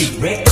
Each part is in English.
Music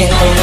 Ladies and